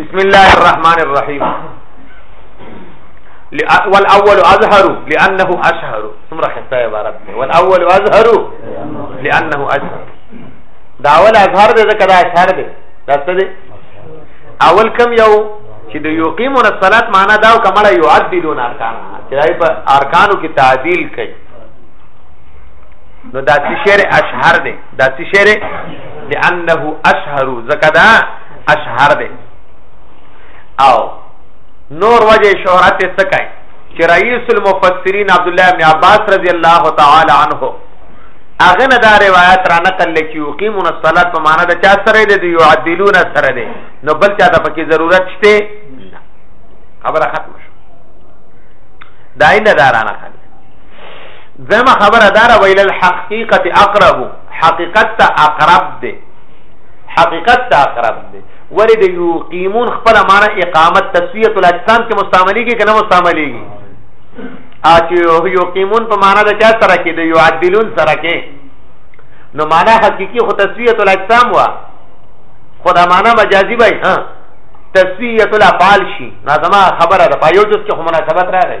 بسم الله الرحمن الرحيم والاول اظهر لانه اشهر څومره خسته عبارت دی والاول اظهر لانه اشهر دا اول اظهر دی ځکه دا اشهر دی دا څه دی اول کم یو چې د یقیمون الصلات معنا دا کمړه یعدلون ارکان چې دای په ارکانو کې تعدیل کوي نو دا چې شعر اشهر دی دا څه شی دی لانه اشهر زکه دا اشهر دی او نور وجه شهرت یې څه کوي چې رئیس المفسرین عبد الله بن عباس رضی الله تعالی عنه اغه نه دا روایت را نقل لکی یقیمون الصلاه په معنا د چا سره دی یعدلون سره دی نو بل چا ته پکې ضرورت شته خبره ختم شو داینه دارانه خلک زما خبره دار ویل الحقیقت اقرب حقیقت ته اقرب دی حقیقت ته اقرب دی ولې د یقیمون خپل معنی اقامت تسویه الاجسام کې مستعملېږي کنه مستعملېږي اچو یقیمون په معنی د چا سره کې د یعدلون سره کې نو معنی حقيقي خو تسویه الاجسام وا خدا معنی مجازي وای ها تسویه الافعال شي نو زما خبره ده په یو جز کې خو مناسبت راغی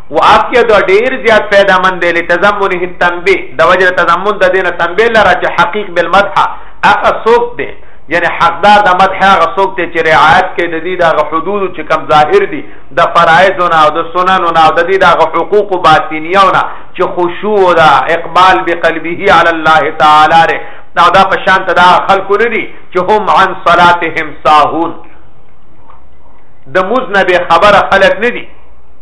وافیه د ډیر زیات فائدہ مند دی لتزمنه التنبیه د وجه تزمن د دینه تنبیه لره چې حقیق بالمدح هغه څوک دی یعنی حقدار د مدح هغه څوک دی چې رعایت کوي د دې د حدود چې کم ظاهر دي د فرایضونه او د سننونه او د دې د حقوق باطنیونه چې خشوع او د اقبال بقلبه علی الله تعالی ره دا دا په شان ته دا خلق نه دي چې هم عن صلاتهم ساهون د مزنه به خبره خلق نه دي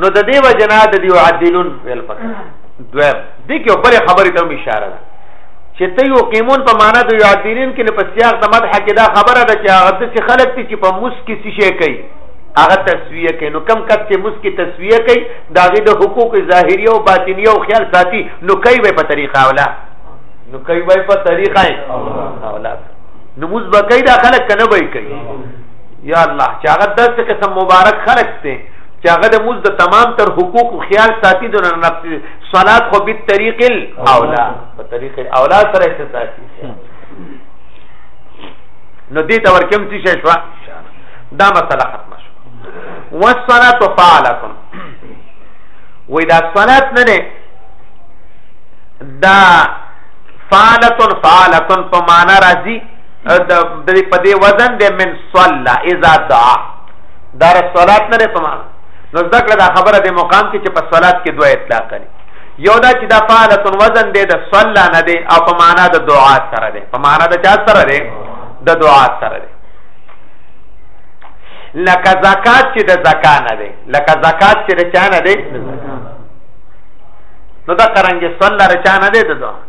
نو د دې وجنا د دیو عدلون ویل پکې دویم دې کې بل خبرې ته اشاره ده چې ته یو قیمون په معنا د یو عدلین کې په سیاق د مدح کې دا خبره ده چې هغه د خلک چې په موس کې څه شي کوي هغه تسویه کوي نو کم کس چې موس کې تسویه کوي دا غي د حقوق ظاهری او باطنی او خیال ساتي نو کوي به په طریقه اوله نو کوي به په طریقه اوله نو موس به کوي دا خلک کنه به کوي یا الله چې هغه داسې قسم مبارک خلق ته چې هغه د موز د تمام تر حقوق او خیال ساتي د نفس صلات خو به طریق الاولا په طریق الاولا سره څه ساتي نو دې ته ورکم څه شي شو دا مسله ختمه شو والصلاه فعلکم وې دا صلات نه نه دا فعلتن فعلتن په معنا راځي د دې په دې وزن د من صلى اذا دعا دار الصلات نه په معنا نو ذکر دا خبره د مقام کې چې په صلات کې دوه اطلاق کړي یو دا چې دا فعلت وزن دی د صلى نه دی او په معنا د دعا سره دی په معنا د چا سره دی د دعا سره دی لکه زکات چې د زکا نه دی لکه زکات چې د چا نه دی نو دا قرانګي صلى رچا نه دی د دعا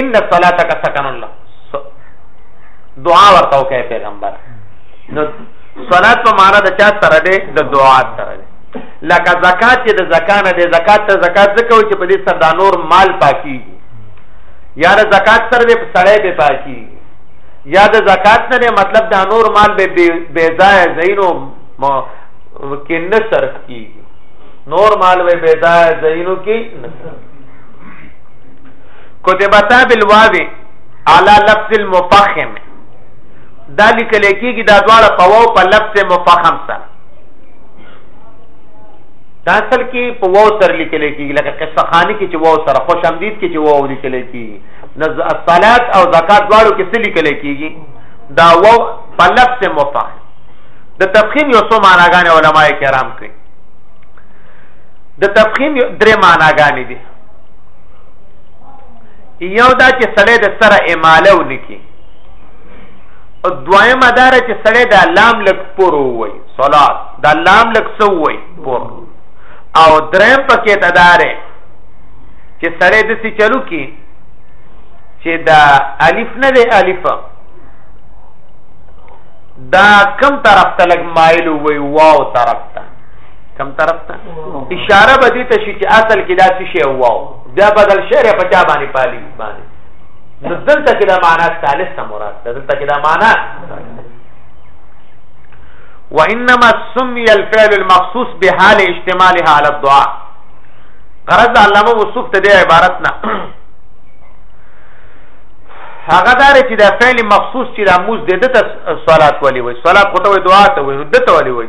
ان صلاتک سکن الله دعا ورته وکړه پیغمبر نو صلات په معنا د چا سره دی د دعا سره دی لکه زکات چې د زکانه دی زکات ته زکات ځکه چې په دې سره د نور مال پاکي یا د زکات سره به سړی به پاکي یا د زکات نه مطلب د نور مال به بے ځای زینو کې نه صرف کیږي نور مال به بے ځای زینو کې نه صرف کتبتا بالواو على لفظ المفخم دا لیکل کېږي دا دواړه په واو په لفظ مفخم سره دا اصل کې په واو سره لیکل کېږي لکه قصه خانی کې چې واو سره خوش آمدید کې چې واو لیکل کېږي نز الصلات او زکات دواړو کې څه لیکل کېږي دا واو په لفظ مفخم د تفخیم یو څو معناګانې علما کرام کوي د تفخیم درې معناګانې دي یو دا چې سړی د سره اماله ونکي او دویم دا چې سړی د لام لک پور وای صلات د لام لک سو وای پور او دریم پکې تدارې چې سړی د سی چلو کې چې دا الف نه دی الف دا کم طرف ته لګ مایل وای واو طرف ته کم طرف ته اشاره به دې ته شي چې اصل کې دا څه شی واو بیا بدل شعر په چا باندې پالي باندې نو دلته کې دا معنا ثالث ته مراد ده دلته کې دا معنا وانما سمي الفعل المخصوص بحال اشتمالها على الدعاء غرض علامه وصف ته دې عبارت نه هغه دار چې دا فعل مخصوص چې د موز د دته صلات ولي وي صلات خو ته دعا ته وي دته ولي وي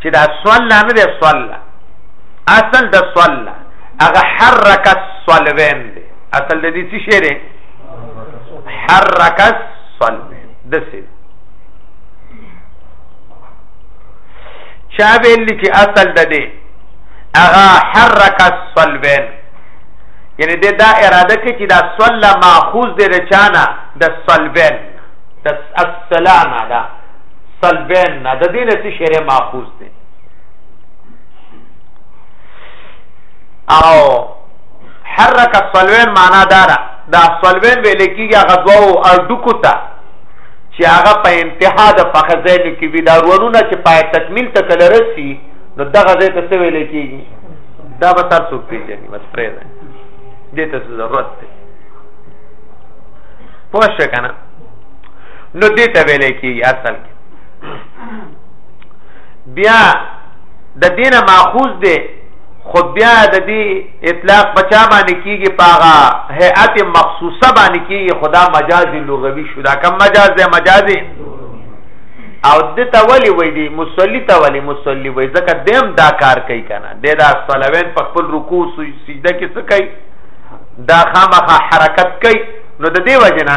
چې دا صلى نه دی صلى اصل د صلى هغه حرک الصلبين دی اصل د دې څه شی دی حرک الصلبين د څه چا ویل چې اصل د دې هغه حرک الصلبين یعنی د دا اراده کې چې دا صلى ماخوذ دی رچانا د صلبين د السلام علی سلبین نه د دې نه څه شری ماخوذ دی او حرک الصلوین معنا دارا دا صلوین ویل کیږي هغه دوو اډوکو ته چې هغه په انتها د فخذین کې وی دا ورونه چې پای تکمیل ته کله رسی نو دغه ځای ته څه ویل کیږي دا به تاسو پیژنئ بس پرې ده دې ته ضرورت دی پوه شئ کنه نو دې ته ویل کېږي اصل کې بیا د دین ماخوذ دی خو بیا د دې اطلاق بچا باندې کیږي پاغه هيئت مخصوصه باندې کیږي خدا مجاز لغوي شو دا کم مجاز دی مجاز او د تولی وای دی مصلی تولی مصلی وای ځکه دیم دا کار کوي کنه د دا صلوین په خپل رکوع سجده کې څه کوي دا خامخه حرکت کوي نو د دې وجنه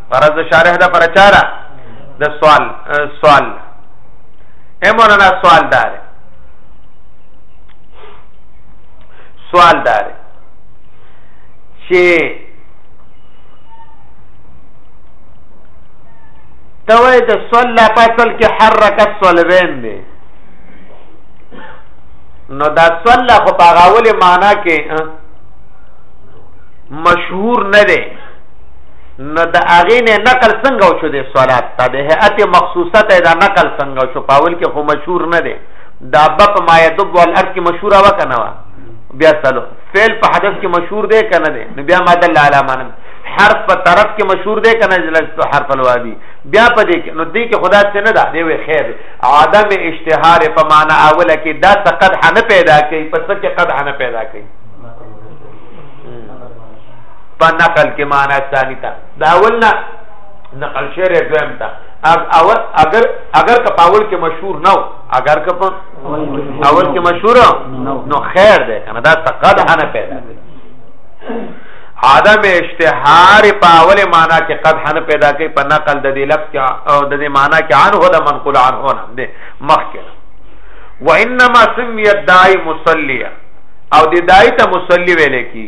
فرض د شارح د پر چاره د سوال سوال امرنا سوال دار سوال دار چې توې د صلا فصل کې حرکت صلبین دی نو دا صلا خو په غاول معنا کې مشهور نه دی نو د هغې نه نقل څنګه وشو د سوالات ته د هیئت مخصوصه ته دا نقل څنګه وشو په اول کې خو مشهور نه دی دا بپ ما یدب والارض کې مشهوره و کنه وا بیا سلو فعل په حدث کې مشهور دی کنه دی نو بیا ما دل علی معنی حرف په طرف کې مشهور دی کنه جلست حرف الوادی بیا په دې کې نو دې کې خدا څه نه دا دی وی خیر عدم اشتهار په معنا اوله کې دا تقد حنه پیدا کوي پس کې قد حنه پیدا کوي په نقل کې معنا ثاني تا دا اول نه نقل شعر دویم تا اول اگر اگر که پاول کې مشهور نه اگر که اول کې مشهور نو خیر ده کنه دا تقد نه پیدا عدم اشتهار په اول معنا کې قد حن پیدا کوي په نقل د دې لفظ کې او د دې معنا کې عن هو د منقول عن هو نه ده مخکې وانما سمي الداعي مصليا او د دای ته مصلی ویل کی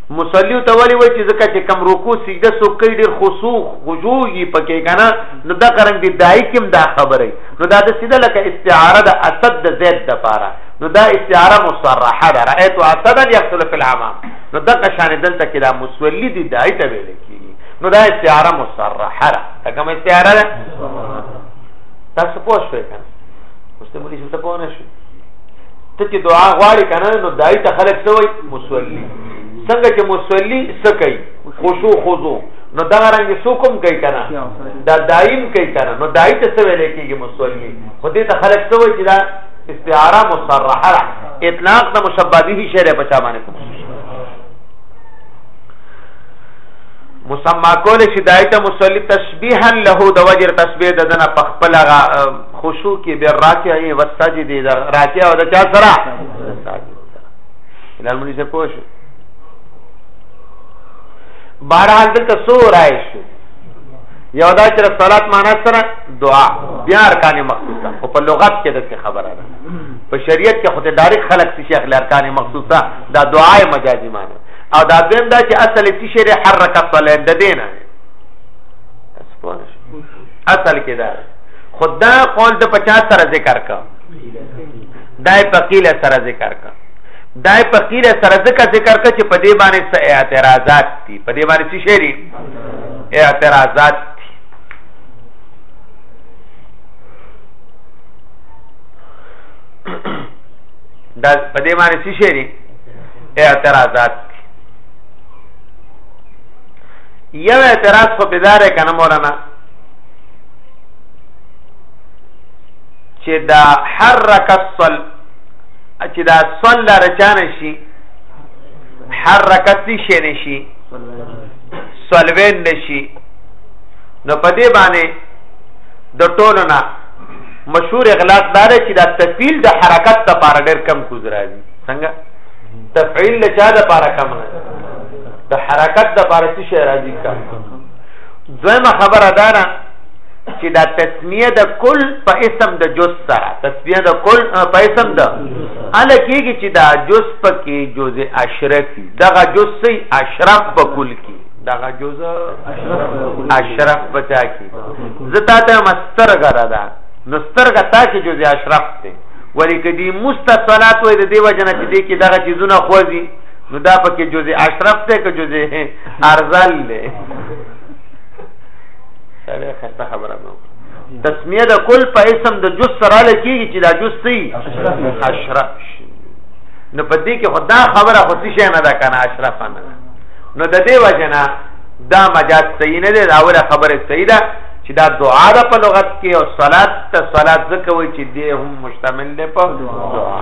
مصلی ته ولی وای چې ځکه چې کم رکوع سجده سو کوي ډیر خشوع خشوع یې پکې کنه نو دا قرنګ دی دای کوم دا خبره نو دا د سیده لکه استعاره د اسد د زید د پاره نو دا استعاره مصرحه ده رایت اسدا یقتل فی العمام نو دا شان دلته کې دا مصلی دی دای ته ویل کیږي نو دا استعاره مصرحه ده دا کوم استعاره ده تاسو پوه شئ کنه مستمری څه پوه نه شئ ته چې دعا غواړي کنه نو دای ته خلک څه وای مصلی څنګه چې مصلی څه کوي خشوع خضوع نو دا رنګ سوکم کوي کنه دا دایم کوي کنه نو دای ته څه ویل کېږي مصلی خو دې ته خلک څه وای چې دا استعاره مصرحه اطلاق د مشبہ به شعر په چا باندې کوم مسما کول شي دایته مصلی تشبیها له د وجر تشبیه د دنه پخپل خشوع کې به راکع ای وسجد دا راکع او دا چا سره ان المنی سے پوښ بهرحال دلته سو راي شو یو دا چې صلات معنا سره دعا بیا ارکان مخصوصه او په لغت کې د خبره ده په شریعت کې خو ته ډایرک خلق شي اخلي ارکان مخصوصه دا دعای مجازي معنی او دا دویم دا چې اصل چې شری حرکت صلات د دینه اصل کې دا خدا قول د 50 سره ذکر کا دای په قیله سره ذکر کا دای په قیله سره ځکه ذکر کا چې په دې باندې څه اعتراضات دي په دې باندې څه شری اعتراضات دي دا په دې باندې څه شری اعتراضات دي یو اعتراض خو بيدار کنه مولانا چې دا حرک الصل چې دا صل رچانه شي حرکت شي نشي صلوین نشي نو په دې باندې د ټولو نه مشهور اغلاق دار چې دا تفعیل د حرکت لپاره ډېر کم کوز راځي څنګه تفعیل له چا لپاره کم نه د حرکت لپاره څه شي راځي کم دویمه خبره دا ده چې دا تسمیه د کل په اسم د جز سره تسمیه د کل په اسم د ال کېږي چې دا جز پکې جز اشرف دغه جز سي اشرف په کل کې دغه جز اشرف بچا کې زتا ته مستر غره ده نستر غتا کې جز اشرف ته ولیکې دې مستطلات وې د دیو جنا چې دې کې دغه چیزونه خوځي نو دا پکې جزء اشرف ته که جزء ارزل له سره خسته خبره مو تسمیه د کل په اسم د جز سره لکېږي چې دا جز سي اشرف شي نو په دې کې خدا خبره خو څه نه ده کنه اشرف نه نو د دې وجنه دا مجاز صحیح نه دی دا اوله خبره صحیح ده چې دا دعا ده په لغت کې او صلات ته صلات ځکه وایي چې دې هم مشتمل دی په دعا